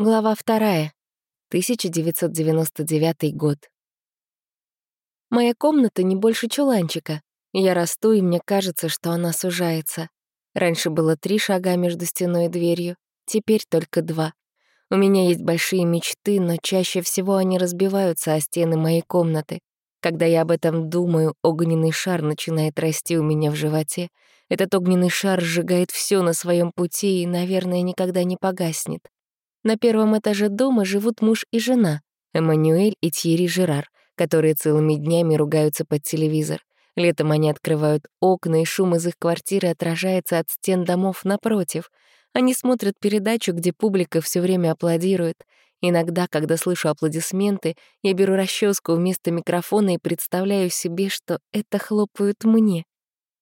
Глава вторая. 1999 год. Моя комната не больше чуланчика. Я расту, и мне кажется, что она сужается. Раньше было три шага между стеной и дверью, теперь только два. У меня есть большие мечты, но чаще всего они разбиваются о стены моей комнаты. Когда я об этом думаю, огненный шар начинает расти у меня в животе. Этот огненный шар сжигает все на своем пути и, наверное, никогда не погаснет. На первом этаже дома живут муж и жена, Эммануэль и Тьерри Жерар, которые целыми днями ругаются под телевизор. Летом они открывают окна, и шум из их квартиры отражается от стен домов напротив. Они смотрят передачу, где публика все время аплодирует. Иногда, когда слышу аплодисменты, я беру расческу вместо микрофона и представляю себе, что это хлопают мне.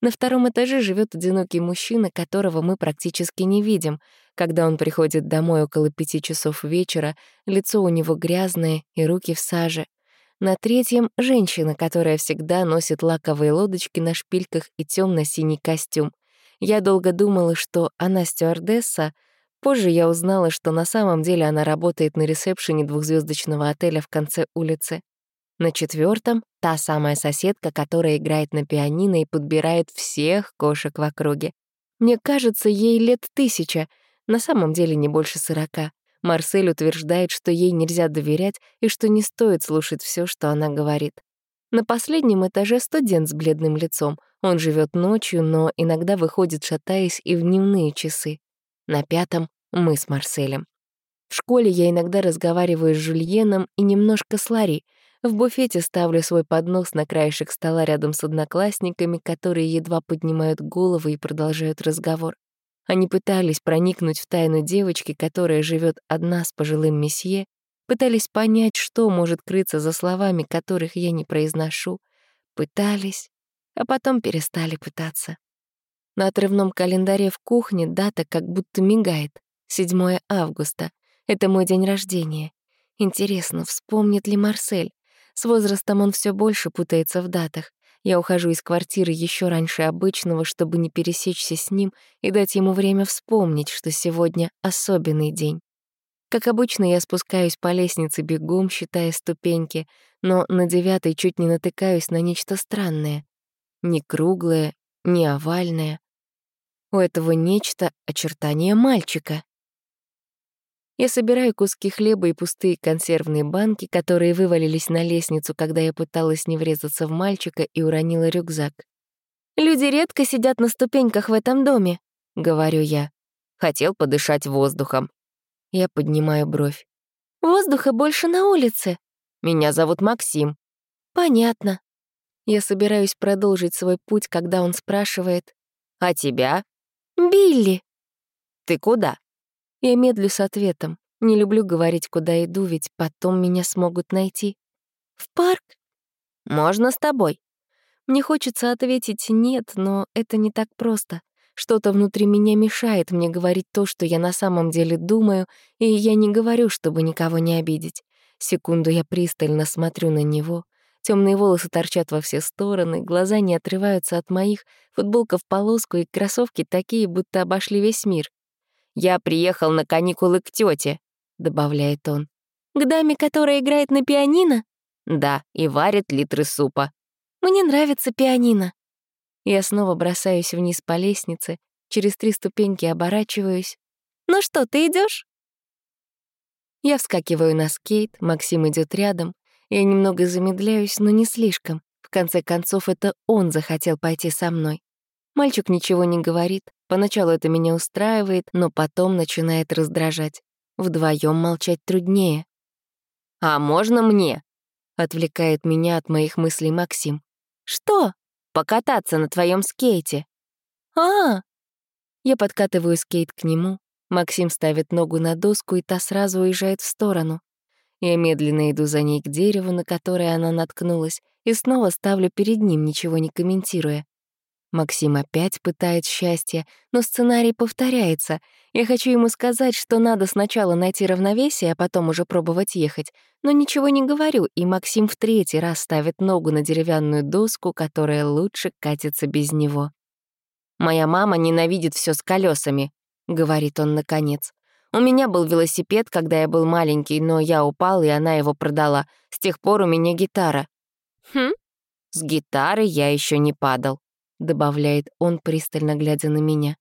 На втором этаже живет одинокий мужчина, которого мы практически не видим. Когда он приходит домой около пяти часов вечера, лицо у него грязное и руки в саже. На третьем — женщина, которая всегда носит лаковые лодочки на шпильках и темно синий костюм. Я долго думала, что она стюардесса. Позже я узнала, что на самом деле она работает на ресепшене двухзвездочного отеля в конце улицы. На четвертом та самая соседка, которая играет на пианино и подбирает всех кошек в округе. Мне кажется, ей лет тысяча, на самом деле не больше сорока. Марсель утверждает, что ей нельзя доверять и что не стоит слушать все, что она говорит. На последнем этаже студент с бледным лицом. Он живет ночью, но иногда выходит, шатаясь, и в дневные часы. На пятом — мы с Марселем. В школе я иногда разговариваю с Жульеном и немножко с Ларри. В буфете ставлю свой поднос на краешек стола рядом с одноклассниками, которые едва поднимают головы и продолжают разговор. Они пытались проникнуть в тайну девочки, которая живет одна с пожилым месье, пытались понять, что может крыться за словами, которых я не произношу, пытались, а потом перестали пытаться. На отрывном календаре в кухне дата как будто мигает. 7 августа. Это мой день рождения. Интересно, вспомнит ли Марсель? С возрастом он все больше путается в датах. Я ухожу из квартиры еще раньше обычного, чтобы не пересечься с ним и дать ему время вспомнить, что сегодня особенный день. Как обычно, я спускаюсь по лестнице бегом, считая ступеньки, но на девятой чуть не натыкаюсь на нечто странное. Не круглое, не овальное. У этого нечто — очертания мальчика. Я собираю куски хлеба и пустые консервные банки, которые вывалились на лестницу, когда я пыталась не врезаться в мальчика и уронила рюкзак. «Люди редко сидят на ступеньках в этом доме», — говорю я. Хотел подышать воздухом. Я поднимаю бровь. «Воздуха больше на улице». «Меня зовут Максим». «Понятно». Я собираюсь продолжить свой путь, когда он спрашивает. «А тебя?» «Билли». «Ты куда?» Я медлю с ответом. Не люблю говорить, куда иду, ведь потом меня смогут найти. «В парк?» «Можно с тобой?» Мне хочется ответить «нет», но это не так просто. Что-то внутри меня мешает мне говорить то, что я на самом деле думаю, и я не говорю, чтобы никого не обидеть. Секунду я пристально смотрю на него. Темные волосы торчат во все стороны, глаза не отрываются от моих, футболка в полоску и кроссовки такие, будто обошли весь мир. «Я приехал на каникулы к тете, добавляет он. «К даме, которая играет на пианино?» «Да, и варит литры супа». «Мне нравится пианино». Я снова бросаюсь вниз по лестнице, через три ступеньки оборачиваюсь. «Ну что, ты идешь? Я вскакиваю на скейт, Максим идет рядом. Я немного замедляюсь, но не слишком. В конце концов, это он захотел пойти со мной. Мальчик ничего не говорит. Поначалу это меня устраивает, но потом начинает раздражать. Вдвоем молчать труднее. «А можно мне?» — отвлекает меня от моих мыслей Максим. «Что?» «Покататься на твоем скейте». «А!» Я подкатываю скейт к нему. Максим ставит ногу на доску, и та сразу уезжает в сторону. Я медленно иду за ней к дереву, на которое она наткнулась, и снова ставлю перед ним, ничего не комментируя. Максим опять пытает счастье, но сценарий повторяется. Я хочу ему сказать, что надо сначала найти равновесие, а потом уже пробовать ехать, но ничего не говорю, и Максим в третий раз ставит ногу на деревянную доску, которая лучше катится без него. «Моя мама ненавидит все с колесами, говорит он наконец. У меня был велосипед, когда я был маленький, но я упал, и она его продала. С тех пор у меня гитара». «Хм, с гитары я еще не падал», — добавляет он, пристально глядя на меня.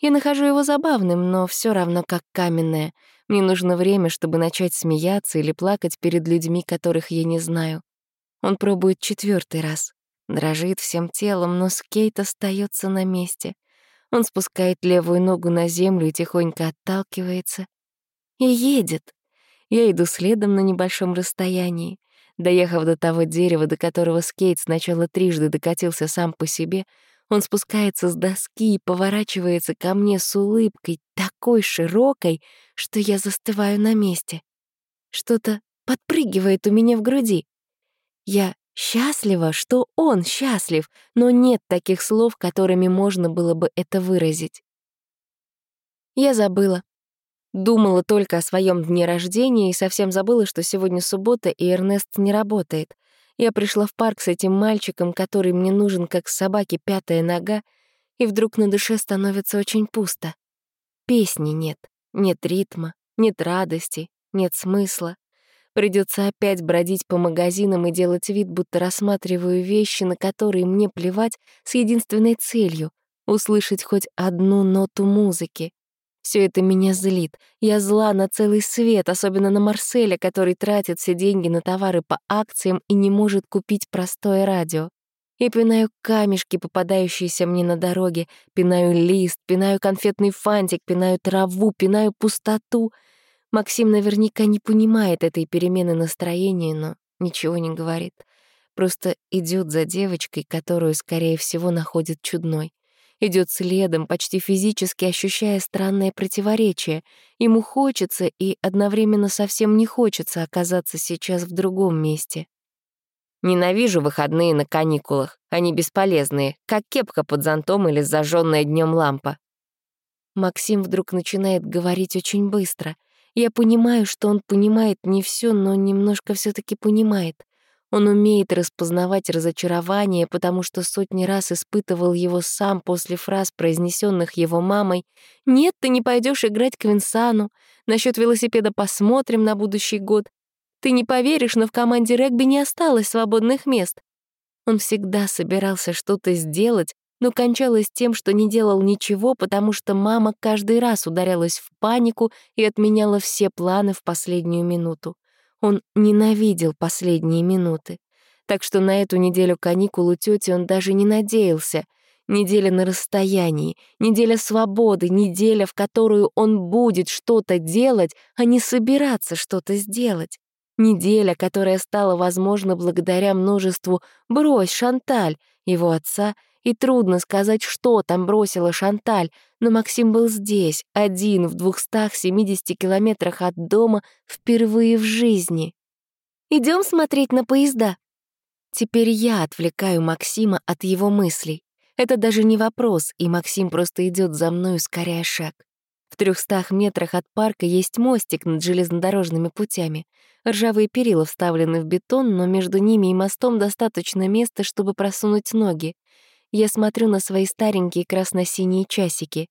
Я нахожу его забавным, но все равно как каменное. Мне нужно время, чтобы начать смеяться или плакать перед людьми, которых я не знаю. Он пробует четвертый раз. Дрожит всем телом, но скейт остается на месте. Он спускает левую ногу на землю и тихонько отталкивается. И едет. Я иду следом на небольшом расстоянии. Доехав до того дерева, до которого скейт сначала трижды докатился сам по себе, он спускается с доски и поворачивается ко мне с улыбкой, такой широкой, что я застываю на месте. Что-то подпрыгивает у меня в груди. Я счастлива, что он счастлив, но нет таких слов, которыми можно было бы это выразить. Я забыла. Думала только о своем дне рождения и совсем забыла, что сегодня суббота, и Эрнест не работает. Я пришла в парк с этим мальчиком, который мне нужен, как собаке пятая нога, и вдруг на душе становится очень пусто. Песни нет, нет ритма, нет радости, нет смысла. Придется опять бродить по магазинам и делать вид, будто рассматриваю вещи, на которые мне плевать, с единственной целью — услышать хоть одну ноту музыки. Все это меня злит. Я зла на целый свет, особенно на Марселя, который тратит все деньги на товары по акциям и не может купить простое радио. И пинаю камешки, попадающиеся мне на дороге, пинаю лист, пинаю конфетный фантик, пинаю траву, пинаю пустоту. Максим наверняка не понимает этой перемены настроения, но ничего не говорит. Просто идет за девочкой, которую, скорее всего, находит чудной идет следом, почти физически ощущая странное противоречие. Ему хочется и одновременно совсем не хочется оказаться сейчас в другом месте. Ненавижу выходные на каникулах. Они бесполезные, как кепка под зонтом или зажженная днем лампа. Максим вдруг начинает говорить очень быстро. Я понимаю, что он понимает не все, но немножко все таки понимает. Он умеет распознавать разочарование, потому что сотни раз испытывал его сам после фраз, произнесенных его мамой «Нет, ты не пойдешь играть к Винсану. Насчет велосипеда посмотрим на будущий год. Ты не поверишь, но в команде регби не осталось свободных мест». Он всегда собирался что-то сделать, но кончалось тем, что не делал ничего, потому что мама каждый раз ударялась в панику и отменяла все планы в последнюю минуту. Он ненавидел последние минуты. Так что на эту неделю каникул у тети он даже не надеялся. Неделя на расстоянии, неделя свободы, неделя, в которую он будет что-то делать, а не собираться что-то сделать. Неделя, которая стала возможна благодаря множеству «брось, Шанталь» его отца — и трудно сказать, что там бросила Шанталь, но Максим был здесь, один, в 270 километрах от дома, впервые в жизни. Идем смотреть на поезда». Теперь я отвлекаю Максима от его мыслей. Это даже не вопрос, и Максим просто идет за мной, ускоряя шаг. В трехстах метрах от парка есть мостик над железнодорожными путями. Ржавые перила вставлены в бетон, но между ними и мостом достаточно места, чтобы просунуть ноги. Я смотрю на свои старенькие красно-синие часики.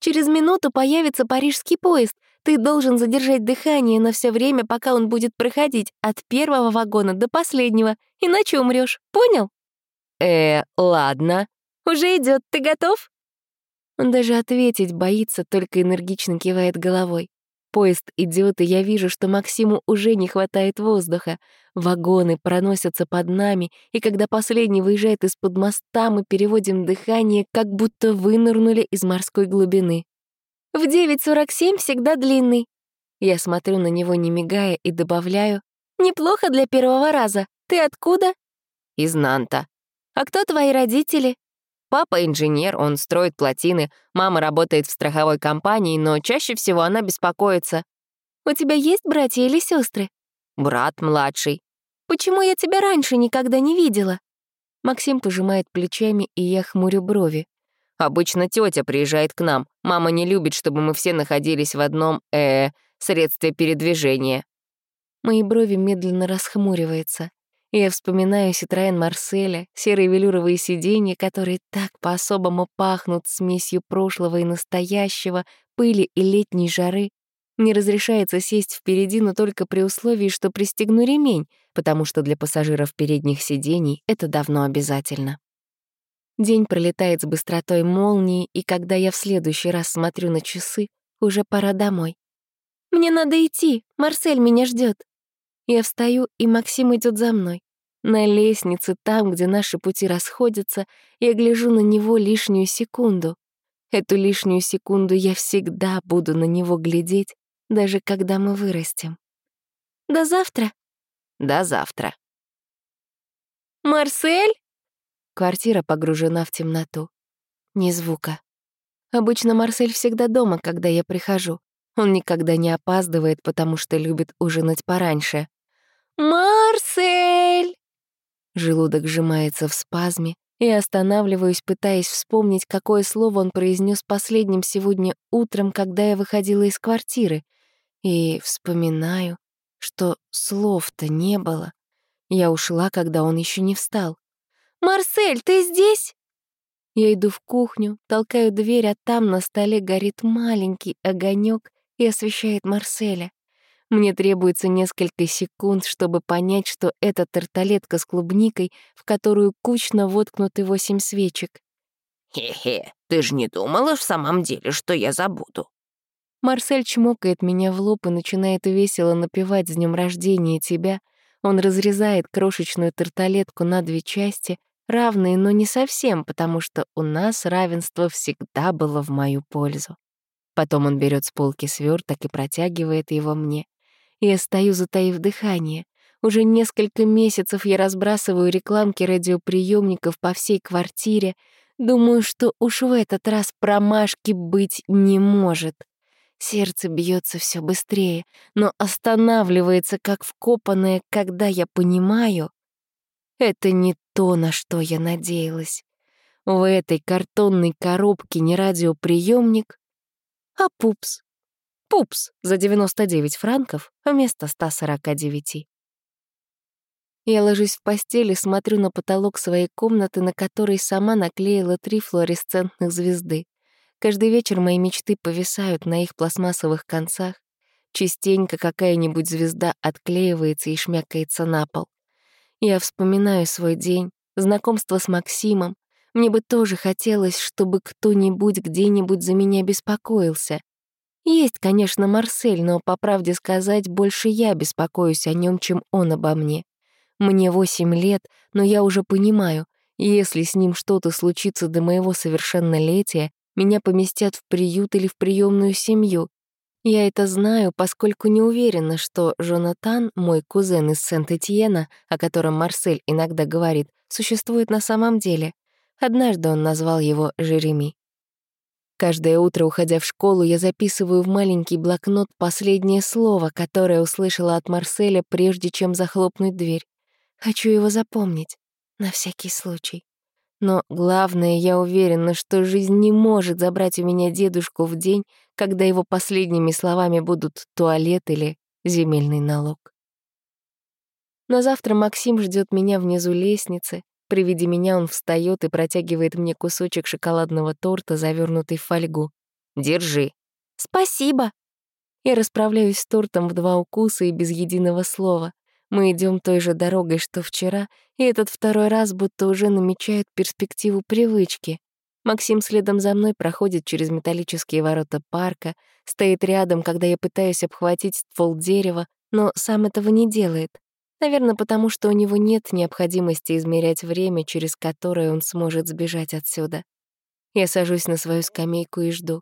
«Через минуту появится парижский поезд. Ты должен задержать дыхание на все время, пока он будет проходить от первого вагона до последнего, иначе умрешь. Понял?» «Э, ладно. Уже идет. Ты готов?» Он даже ответить боится, только энергично кивает головой. Поезд идет, и я вижу, что Максиму уже не хватает воздуха. Вагоны проносятся под нами, и когда последний выезжает из-под моста, мы переводим дыхание, как будто вынырнули из морской глубины. «В 9.47 всегда длинный». Я смотрю на него, не мигая, и добавляю. «Неплохо для первого раза. Ты откуда?» «Из Нанта». «А кто твои родители?» Папа инженер, он строит плотины, мама работает в страховой компании, но чаще всего она беспокоится. «У тебя есть братья или сестры? «Брат младший». «Почему я тебя раньше никогда не видела?» Максим пожимает плечами, и я хмурю брови. «Обычно тетя приезжает к нам. Мама не любит, чтобы мы все находились в одном, э, средстве передвижения». Мои брови медленно расхмуриваются. Я вспоминаю Ситроен Марселя, серые велюровые сиденья, которые так по-особому пахнут смесью прошлого и настоящего, пыли и летней жары. Мне разрешается сесть впереди, но только при условии, что пристегну ремень, потому что для пассажиров передних сидений это давно обязательно. День пролетает с быстротой молнии, и когда я в следующий раз смотрю на часы, уже пора домой. «Мне надо идти, Марсель меня ждет. Я встаю, и Максим идет за мной. На лестнице, там, где наши пути расходятся, я гляжу на него лишнюю секунду. Эту лишнюю секунду я всегда буду на него глядеть, даже когда мы вырастем. До завтра. До завтра. Марсель? Квартира погружена в темноту. Ни звука. Обычно Марсель всегда дома, когда я прихожу. Он никогда не опаздывает, потому что любит ужинать пораньше. «Марсель!» Желудок сжимается в спазме, и останавливаюсь, пытаясь вспомнить, какое слово он произнес последним сегодня утром, когда я выходила из квартиры, и вспоминаю, что слов-то не было. Я ушла, когда он еще не встал. «Марсель, ты здесь?» Я иду в кухню, толкаю дверь, а там на столе горит маленький огонек и освещает Марселя. Мне требуется несколько секунд, чтобы понять, что это тарталетка с клубникой, в которую кучно воткнуты восемь свечек. «Хе-хе, ты же не думала в самом деле, что я забуду?» Марсель чмокает меня в лоб и начинает весело напевать «С днем рождения тебя». Он разрезает крошечную тарталетку на две части, равные, но не совсем, потому что у нас равенство всегда было в мою пользу. Потом он берет с полки сверток и протягивает его мне. Я стою, затаив дыхание. Уже несколько месяцев я разбрасываю рекламки радиоприемников по всей квартире. Думаю, что уж в этот раз промашки быть не может. Сердце бьется все быстрее, но останавливается как вкопанное, когда я понимаю, это не то, на что я надеялась. В этой картонной коробке не радиоприемник, а пупс. Пупс за 99 франков вместо 149. Я ложусь в постель и смотрю на потолок своей комнаты, на которой сама наклеила три флуоресцентных звезды. Каждый вечер мои мечты повисают на их пластмассовых концах. Частенько какая-нибудь звезда отклеивается и шмякается на пол. Я вспоминаю свой день, знакомство с Максимом. Мне бы тоже хотелось, чтобы кто-нибудь где-нибудь за меня беспокоился. Есть, конечно, Марсель, но, по правде сказать, больше я беспокоюсь о нем, чем он обо мне. Мне восемь лет, но я уже понимаю, если с ним что-то случится до моего совершеннолетия, меня поместят в приют или в приемную семью. Я это знаю, поскольку не уверена, что Жонатан, мой кузен из Сент-Этьена, о котором Марсель иногда говорит, существует на самом деле. Однажды он назвал его Жереми. Каждое утро, уходя в школу, я записываю в маленький блокнот последнее слово, которое услышала от Марселя, прежде чем захлопнуть дверь. Хочу его запомнить, на всякий случай. Но главное, я уверена, что жизнь не может забрать у меня дедушку в день, когда его последними словами будут туалет или земельный налог. На завтра Максим ждет меня внизу лестницы. При виде меня он встает и протягивает мне кусочек шоколадного торта, завернутый в фольгу. «Держи». «Спасибо». Я расправляюсь с тортом в два укуса и без единого слова. Мы идем той же дорогой, что вчера, и этот второй раз будто уже намечает перспективу привычки. Максим следом за мной проходит через металлические ворота парка, стоит рядом, когда я пытаюсь обхватить ствол дерева, но сам этого не делает. Наверное, потому что у него нет необходимости измерять время, через которое он сможет сбежать отсюда. Я сажусь на свою скамейку и жду.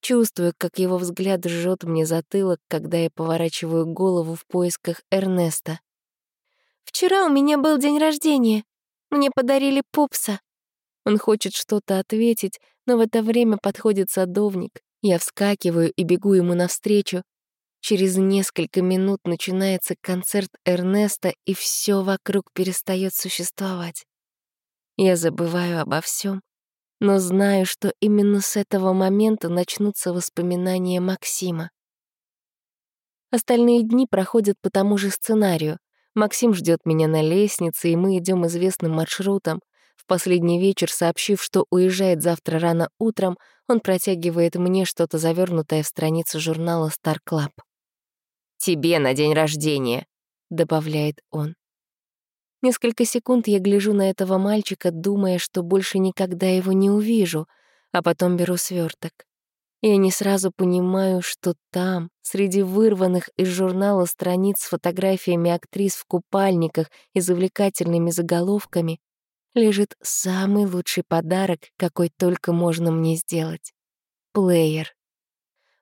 Чувствую, как его взгляд жжет мне затылок, когда я поворачиваю голову в поисках Эрнеста. «Вчера у меня был день рождения. Мне подарили пупса». Он хочет что-то ответить, но в это время подходит садовник. Я вскакиваю и бегу ему навстречу. Через несколько минут начинается концерт Эрнеста, и все вокруг перестает существовать. Я забываю обо всем но знаю, что именно с этого момента начнутся воспоминания Максима. Остальные дни проходят по тому же сценарию. Максим ждет меня на лестнице, и мы идем известным маршрутом. В последний вечер, сообщив, что уезжает завтра рано утром, он протягивает мне что-то завернутое в страницу журнала Star Club. «Тебе на день рождения», — добавляет он. Несколько секунд я гляжу на этого мальчика, думая, что больше никогда его не увижу, а потом беру сверток. Я не сразу понимаю, что там, среди вырванных из журнала страниц с фотографиями актрис в купальниках и завлекательными заголовками, лежит самый лучший подарок, какой только можно мне сделать. Плеер.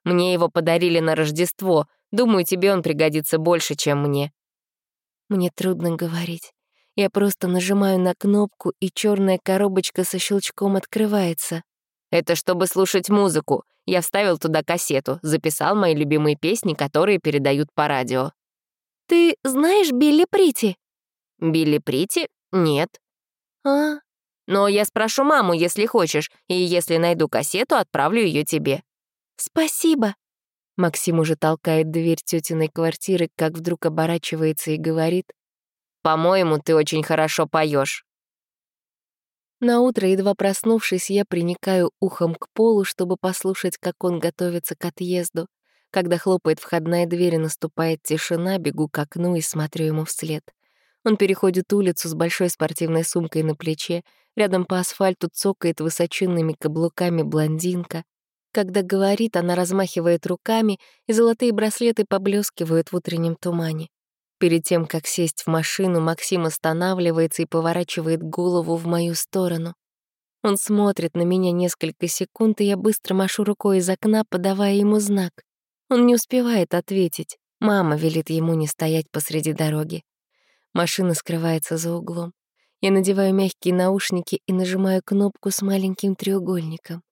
Мне его подарили на Рождество. Думаю, тебе он пригодится больше, чем мне. Мне трудно говорить. Я просто нажимаю на кнопку, и черная коробочка со щелчком открывается. Это чтобы слушать музыку. Я вставил туда кассету, записал мои любимые песни, которые передают по радио. «Ты знаешь Билли Прити?» «Билли Прити? Нет». «А?» «Но я спрошу маму, если хочешь, и если найду кассету, отправлю ее тебе». «Спасибо». Максим уже толкает дверь тетиной квартиры, как вдруг оборачивается и говорит. «По-моему, ты очень хорошо поешь. На утро, едва проснувшись, я приникаю ухом к полу, чтобы послушать, как он готовится к отъезду. Когда хлопает входная дверь и наступает тишина, бегу к окну и смотрю ему вслед. Он переходит улицу с большой спортивной сумкой на плече. Рядом по асфальту цокает высоченными каблуками блондинка. Когда говорит, она размахивает руками, и золотые браслеты поблескивают в утреннем тумане. Перед тем, как сесть в машину, Максим останавливается и поворачивает голову в мою сторону. Он смотрит на меня несколько секунд, и я быстро машу рукой из окна, подавая ему знак. Он не успевает ответить. Мама велит ему не стоять посреди дороги. Машина скрывается за углом. Я надеваю мягкие наушники и нажимаю кнопку с маленьким треугольником.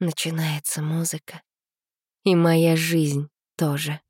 Начинается музыка. И моя жизнь тоже.